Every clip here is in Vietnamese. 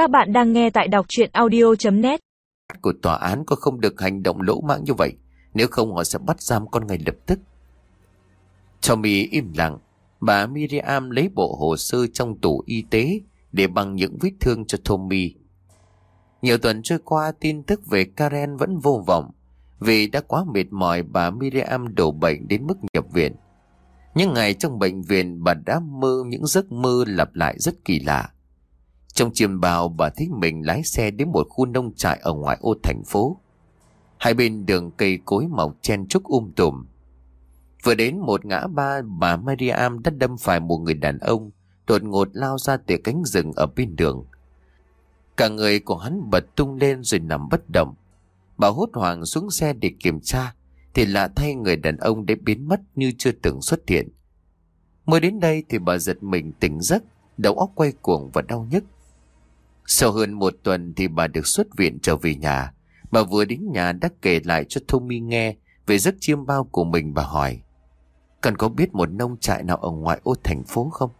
Các bạn đang nghe tại đọc chuyện audio.net của tòa án có không được hành động lỗ mãng như vậy. Nếu không họ sẽ bắt giam con ngay lập tức. Tommy im lặng. Bà Miriam lấy bộ hồ sơ trong tủ y tế để bằng những vết thương cho Tommy. Nhiều tuần trôi qua, tin tức về Karen vẫn vô vọng. Vì đã quá mệt mỏi bà Miriam đổ bệnh đến mức nhập viện. Những ngày trong bệnh viện, bà đã mơ những giấc mơ lặp lại rất kỳ lạ. Trong chiêm bào bà thấy mình lái xe đến một khu nông trại ở ngoại ô thành phố. Hai bên đường cây cối mọc chen trúc um tùm. Vừa đến một ngã ba bà Mariam đã đâm phải một người đàn ông đột ngột lao ra từ cánh rừng ở bên đường. Cả người của hắn bật tung lên rồi nằm bất động. Bà hốt hoảng xuống xe để kiểm tra thì lạ thay người đàn ông đã biến mất như chưa từng xuất hiện. Mới đến đây thì bà giật mình tỉnh giấc, đầu óc quay cuồng và đau nhức. Sau hơn một tuần thì bà được xuất viện trở về nhà. Bà vừa đến nhà đã kể lại cho Tommy nghe về giấc chiêm bao của mình bà hỏi. Cần có biết một nông trại nào ở ngoại ô thành phố không?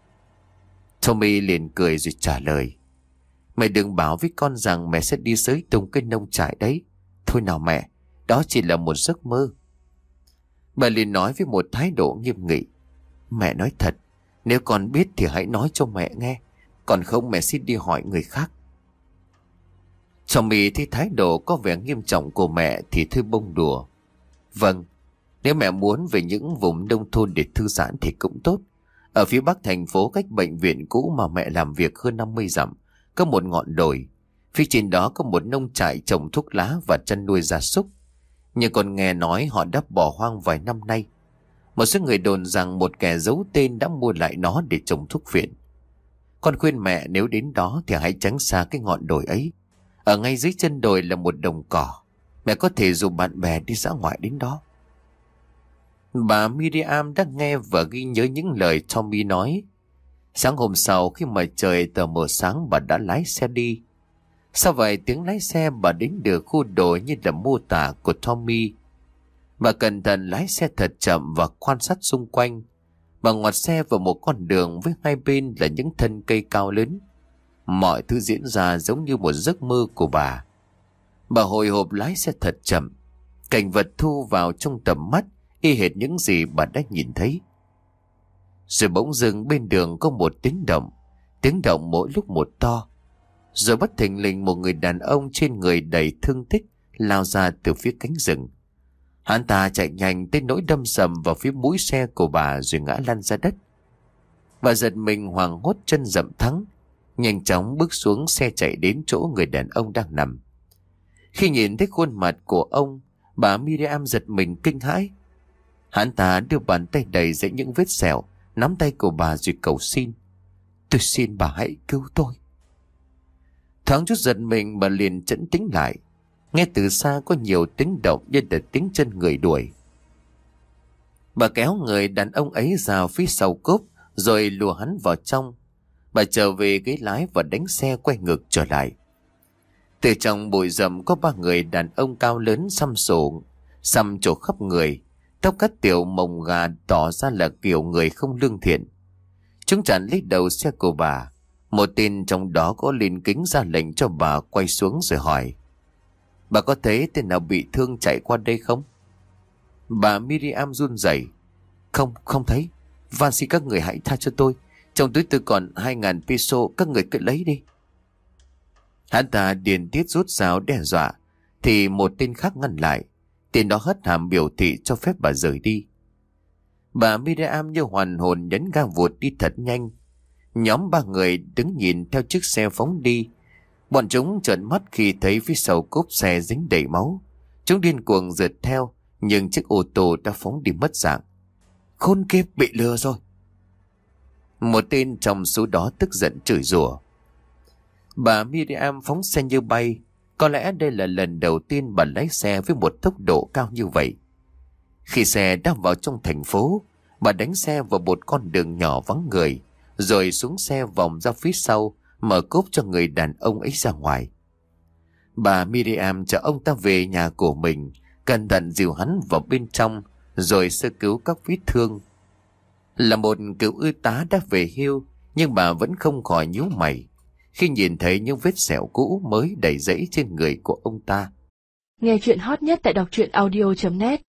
Tommy liền cười rồi trả lời. Mẹ đừng bảo với con rằng mẹ sẽ đi sới tung cái nông trại đấy. Thôi nào mẹ, đó chỉ là một giấc mơ. Bà liền nói với một thái độ nghiêm nghị. Mẹ nói thật, nếu con biết thì hãy nói cho mẹ nghe. Còn không mẹ xin đi hỏi người khác. Trong mì thấy thái độ có vẻ nghiêm trọng của mẹ thì thư bông đùa. Vâng, nếu mẹ muốn về những vùng nông thôn để thư giãn thì cũng tốt. Ở phía bắc thành phố cách bệnh viện cũ mà mẹ làm việc hơn 50 dặm, có một ngọn đồi. Phía trên đó có một nông trại trồng thuốc lá và chăn nuôi gia súc. Nhưng còn nghe nói họ đã bỏ hoang vài năm nay. Một số người đồn rằng một kẻ giấu tên đã mua lại nó để trồng thuốc viện. Con khuyên mẹ nếu đến đó thì hãy tránh xa cái ngọn đồi ấy. Ở ngay dưới chân đồi là một đồng cỏ. Mẹ có thể dùng bạn bè đi ra ngoài đến đó. Bà Miriam đã nghe và ghi nhớ những lời Tommy nói. Sáng hôm sau khi mà trời tờ mờ sáng, bà đã lái xe đi. Sau vài tiếng lái xe, bà đến được khu đồi như là mô tả của Tommy. Bà cẩn thận lái xe thật chậm và quan sát xung quanh. Bà ngoặt xe vào một con đường với hai bên là những thân cây cao lớn. Mọi thứ diễn ra giống như một giấc mơ của bà. Bà hồi hộp lái xe thật chậm. Cảnh vật thu vào trong tầm mắt y hệt những gì bà đã nhìn thấy. Rồi bỗng dưng bên đường có một tiếng động. Tiếng động mỗi lúc một to. Rồi bất thình lình một người đàn ông trên người đầy thương tích lao ra từ phía cánh rừng. Hắn ta chạy nhanh tới nỗi đâm sầm vào phía mũi xe của bà rồi ngã lăn ra đất. Bà giật mình hoàng hốt chân dậm thắng, nhanh chóng bước xuống xe chạy đến chỗ người đàn ông đang nằm. Khi nhìn thấy khuôn mặt của ông, bà Miriam giật mình kinh hãi. Hắn ta đưa bàn tay đầy dãy những vết sẹo, nắm tay của bà rồi cầu xin. Tôi xin bà hãy cứu tôi. Thoáng chút giật mình bà liền chấn tĩnh lại. Nghe từ xa có nhiều tiếng động như là tiếng chân người đuổi. Bà kéo người đàn ông ấy ra phía sau cốp rồi lùa hắn vào trong. Bà trở về ghế lái và đánh xe quay ngược trở lại. Từ trong bụi rậm có ba người đàn ông cao lớn xăm sổ, xăm trổ khắp người, tóc cắt tiểu mồng gà tỏ ra là kiểu người không lương thiện. Chúng chặn lấy đầu xe của bà. Một tên trong đó có lên kính ra lệnh cho bà quay xuống rồi hỏi. Bà có thấy tên nào bị thương chạy qua đây không? Bà Miriam run rẩy Không, không thấy. Van xin các người hãy tha cho tôi. Trong túi tôi còn 2.000 peso, các người cứ lấy đi. Hắn ta điền tiết rút ráo đe dọa, thì một tên khác ngăn lại. Tên đó hất hàm biểu thị cho phép bà rời đi. Bà Miriam như hoàn hồn nhấn ga vụt đi thật nhanh. Nhóm ba người đứng nhìn theo chiếc xe phóng đi. Bọn chúng trợn mắt khi thấy phía sau cốp xe dính đầy máu. Chúng điên cuồng rượt theo, nhưng chiếc ô tô đã phóng đi mất dạng. Khôn kiếp bị lừa rồi. Một tên trong số đó tức giận chửi rủa. Bà Miriam phóng xe như bay. Có lẽ đây là lần đầu tiên bà lái xe với một tốc độ cao như vậy. Khi xe đã vào trong thành phố, bà đánh xe vào một con đường nhỏ vắng người, rồi xuống xe vòng ra phía sau, mở cốp cho người đàn ông ấy ra ngoài. Bà Miriam chở ông ta về nhà của mình, cẩn thận dìu hắn vào bên trong, rồi sơ cứu các vết thương. Là một cựu ư tá đã về hưu, nhưng bà vẫn không khỏi nhíu mày. khi nhìn thấy những vết sẹo cũ mới đầy rẫy trên người của ông ta. Nghe chuyện hot nhất tại đọc truyện audio.net